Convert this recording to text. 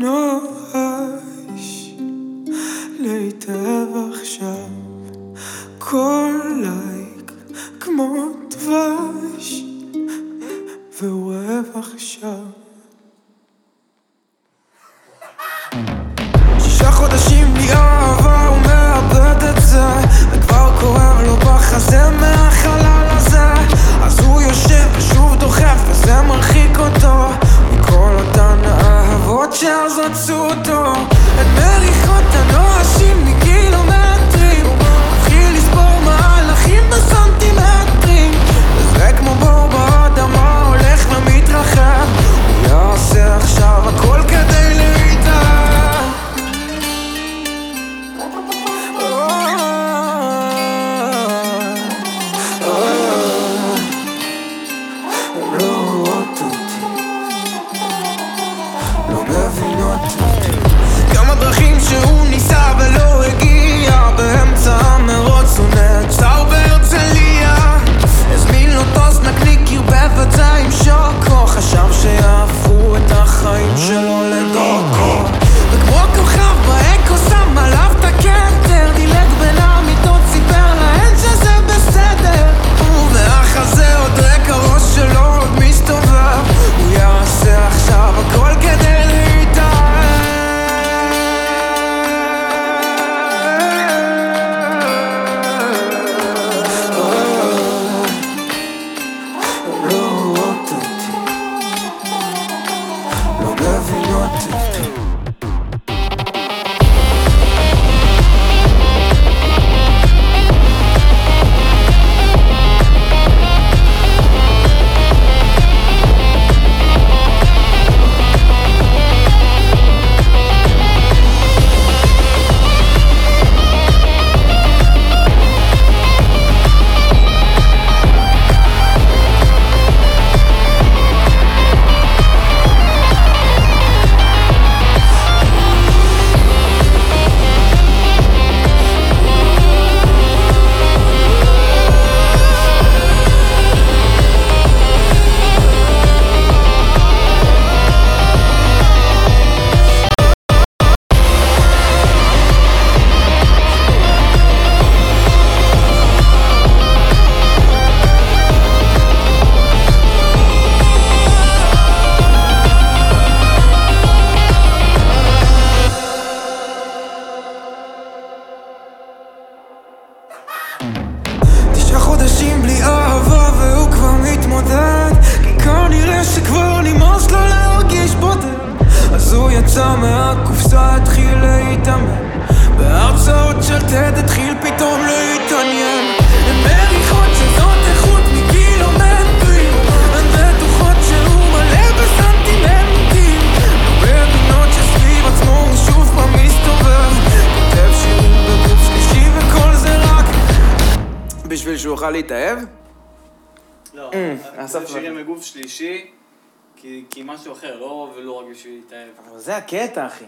נואש להתאהב עכשיו כל לייק כמו דבש והוא אוהב עכשיו. שישה חודשים נראה closer to. a חשב שיהפכו את החיים שלו לדוקו כבר מתמודד כי כנראה שכבר נמאס לו להרגיש בודד. אז הוא יצא מהקופסה, התחיל להתאמן. בהרצאות של טד התחיל פתאום להתעניין. בשביל שהוא יוכל להתאהב? לא, אה, אני אסף חושב שירים מגוף שלישי, כי כי משהו אחר, לא ולא רק בשביל להתאהב. אבל זה הקטע, אחי.